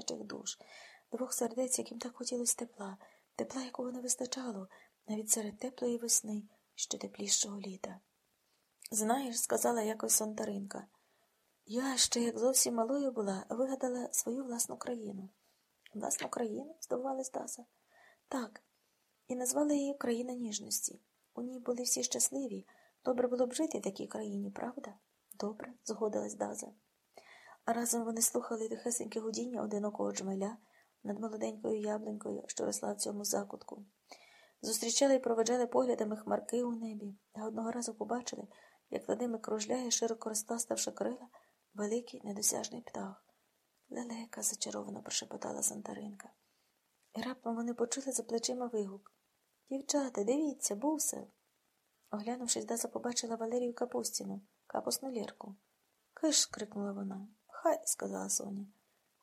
дівчачих душ, двох сердець, яким так хотілося тепла, тепла, якого не вистачало, навіть серед теплої весни, що теплішого літа. Знаєш, сказала якось Сонтаринка, я ще, як зовсім малою була, вигадала свою власну країну. Власну країну? здивувалась Даса. Так, і назвали її країна ніжності. У ній були всі щасливі. Добре було б жити в такій країні, правда? Добре, згодилась Даза. Разом вони слухали тихесеньке гудіння одинокого джмеля над молоденькою яблунькою, що росла в цьому закутку. Зустрічали і проведжали поглядами хмарки у небі, а одного разу побачили, як над ними кружляє, широко розпластавши крила, великий недосяжний птах. Лелека, зачаровано прошепотала Сантаринка. І раптом вони почули за плечима вигук. Дівчата, дивіться, бусел. Оглянувшись, Даза побачила Валерію Капустіну, капусну лірку. Киш. крикнула вона. Хай, сказала Соня.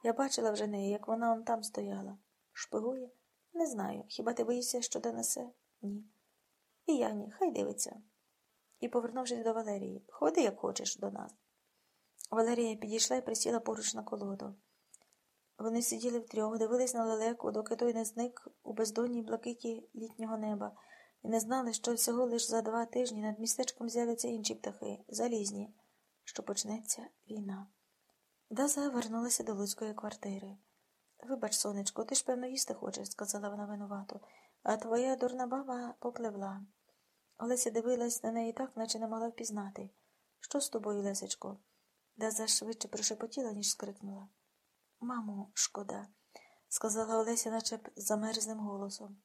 Я бачила вже неї, як вона он там стояла. Шпигує? Не знаю. Хіба ти боїшся, що донесе? Ні. І я ні, хай дивиться. І, повернувшись до Валерії, ходи, як хочеш, до нас. Валерія підійшла і присіла поруч на колоду. Вони сиділи втрьох, дивились на лелеку, доки той не зник у бездонній блакиті літнього неба, і не знали, що всього лиш за два тижні над містечком з'являться інші птахи, залізні, що почнеться війна. Даза вернулася до Луцької квартири. Вибач, сонечко, ти ж, певно, їсти хочеш, сказала вона винувато, а твоя дурна баба попливла. Олеся дивилась на неї так, наче не могла впізнати. Що з тобою, Лесечко? Даза швидше прошепотіла, ніж скрикнула. Мамо, шкода, сказала Олеся, наче б замерзним голосом.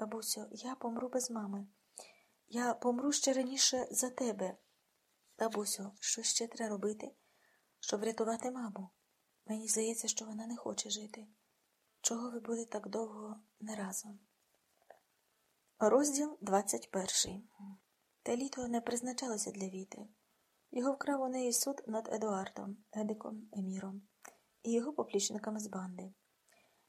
Бабусю, я помру без мами. Я помру ще раніше за тебе. Бабусю, що ще треба робити, щоб врятувати маму? Мені здається, що вона не хоче жити. Чого ви були так довго не разом? Розділ 21 Те літо не призначалося для Віти. Його вкрав у неї суд над Едуардом, Едиком, Еміром і його поплічниками з банди.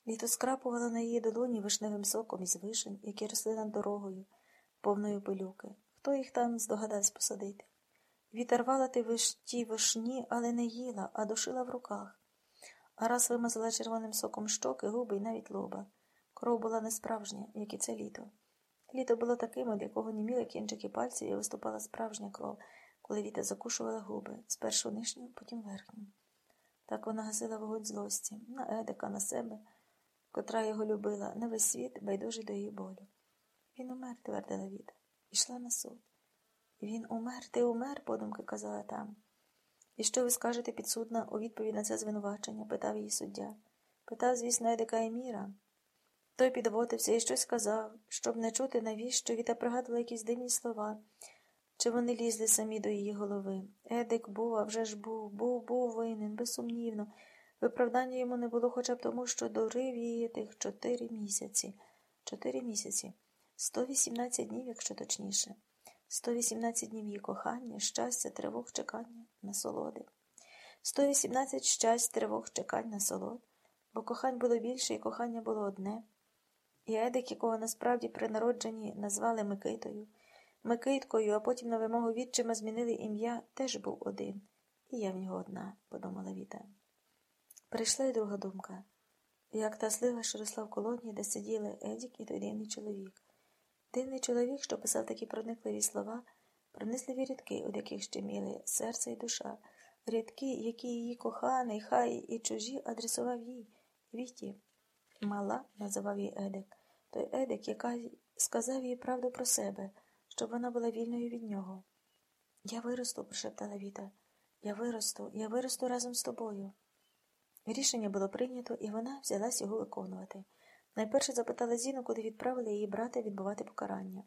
Літо скрапувало на її долоні вишневим соком із вишень, які росли над дорогою, повною пилюки. Хто їх там здогадався посадити? Вітер рвала ти виш... ті вишні, але не їла, а душила в руках. А раз вимазала червоним соком щоки, губи і навіть лоба. Кров була не справжня, як і це літо. Літо було таким, від якого німіли кінчики пальців і виступала справжня кров, коли Віта закушувала губи, спершу нижню, потім верхню. Так вона гасила вогонь злості на Едика, на себе, котра його любила, на весь світ, байдужий до її болю. Він умер, твердила Віта, ішла на суд. Він умер, ти умер, подумки казала там. І що ви скажете підсудна у відповідь на це звинувачення? питав її суддя. Питав, звісно, Едика Еміра. Той підводився і щось сказав, щоб не чути, навіщо Віта пригадувала якісь дивні слова. Чи вони лізли самі до її голови? Едик був, а вже ж був, був, був винен, безсумнівно. Виправдання йому не було хоча б тому, що дурив її тих чотири місяці. Чотири місяці. Сто вісімнадцять днів, якщо точніше. Сто вісімнадцять днів її кохання, щастя, тривог, чекання, насолоди. Сто вісімнадцять щастя, тривог, чекань, насолод. Бо кохань було більше, і кохання було одне. І Едик, якого насправді при народженні назвали Микитою. Микиткою, а потім на вимогу відчима змінили ім'я, теж був один. І я в нього одна, подумала Віта. Прийшла й друга думка. Як та слива, що росла в колонії, де сиділи Едік і той дивний чоловік. Дивний чоловік, що писав такі проникливі слова, пронисливі рідки, від яких щеміли серце і душа, рідки, які її коханий, хай і чужі адресував їй, Віті. Мала, називав її Едик, той Едик, яка сказав їй правду про себе щоб вона була вільною від нього. Я виросту, прошептала Віта. Я виросту, я виросту разом з тобою. Рішення було прийнято, і вона взялась його виконувати. Найперше запитала Зіну, куди відправили її брата відбувати покарання.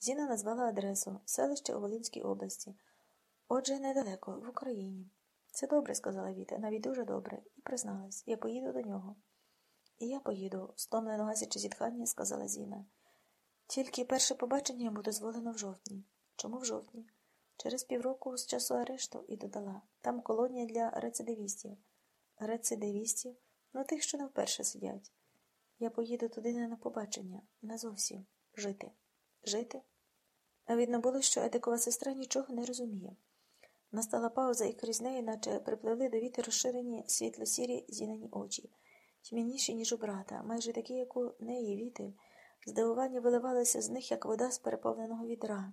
Зіна назвала адресу селище у Волинській області. Отже, недалеко, в Україні. Це добре, сказала Віта, навіть дуже добре, і призналась, я поїду до нього. І я поїду, стомлено гасячи зітхання, сказала Зіна. Тільки перше побачення йому дозволено в жовтні. Чому в жовтні? Через півроку з часу арешту і додала там колонія для рецидивістів. Рецидивістів? Ну тих, що не вперше сидять. Я поїду туди не на побачення, назовсім жити. Жити? А видно було, що Едикова сестра нічого не розуміє. Настала пауза, і крізь неї, наче припливли до віти розширені світло-сірі зінені очі. тьмяніші, ніж у брата, майже такі, як у неї віти. Здивування виливалося з них, як вода з переповненого відра.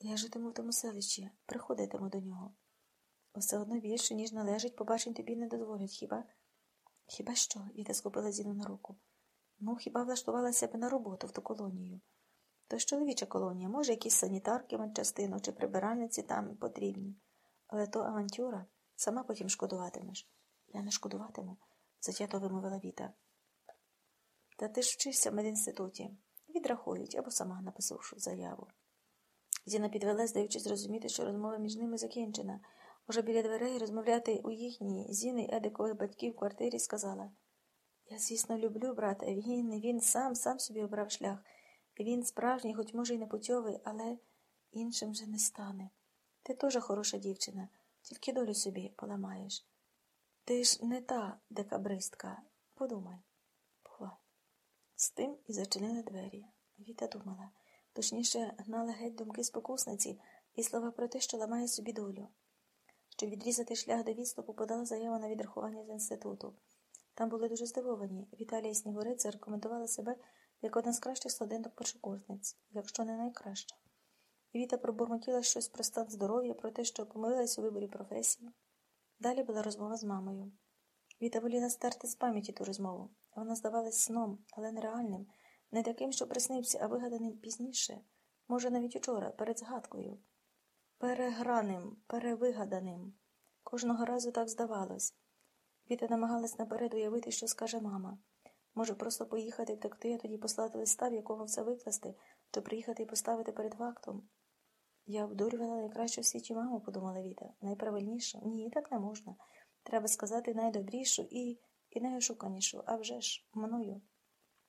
Я житиму в тому селищі, приходитиму до нього. Усе одно більше, ніж належить, побачень тобі не дозволять, хіба? Хіба що? Віта схопила Зіну на руку. Ну, хіба влаштувала себе на роботу в ту колонію? То чоловіча колонія, може, якісь санітарки медчастину чи прибиральниці там потрібні. Але то авантюра, сама потім шкодуватимеш. Я не шкодуватиму, затято вимовила Віта. Та ти ж вчишся в медінституті. Відрахують або сама написавши заяву. Зіна підвела, здаючи зрозуміти, що розмова між ними закінчена. Уже біля дверей розмовляти у їхній Зіни Едикових батьків квартирі сказала Я, звісно, люблю брата. Він, він сам, сам собі обрав шлях. Він справжній, хоч може, й не путьовий, але іншим вже не стане. Ти теж хороша дівчина, тільки долю собі поламаєш. Ти ж не та декабристка. Подумай, бувай. З тим і зачинили двері. Віта думала, точніше, гнала геть думки спокусниці і слова про те, що ламає собі долю. Щоб відрізати шлях до відступу, подала заяву на відрахування з інституту. Там були дуже здивовані. Віталія Снігурець зарекомендувала себе як одна з кращих студенток першокурсниць, якщо не найкраща. Віта пробурмотіла щось про стан здоров'я, про те, що помилилась у виборі професії. Далі була розмова з мамою. Віта воліла стерти з пам'яті ту розмову. Вона здавалась сном, але нереальним, не таким, що приснився, а вигаданим пізніше, може, навіть учора, перед згадкою. Переграним, перевигаданим. Кожного разу так здавалось. Віта намагалась наперед уявити, що скаже мама. Може, просто поїхати втекти, а тоді послати листа, в якого все викласти, то приїхати і поставити перед фактом. Я обдурювала найкращу в світі маму, подумала Віта. Найправильнішу? Ні, так не можна. Треба сказати найдобрішу і, і найошуканішу, а вже ж, мною.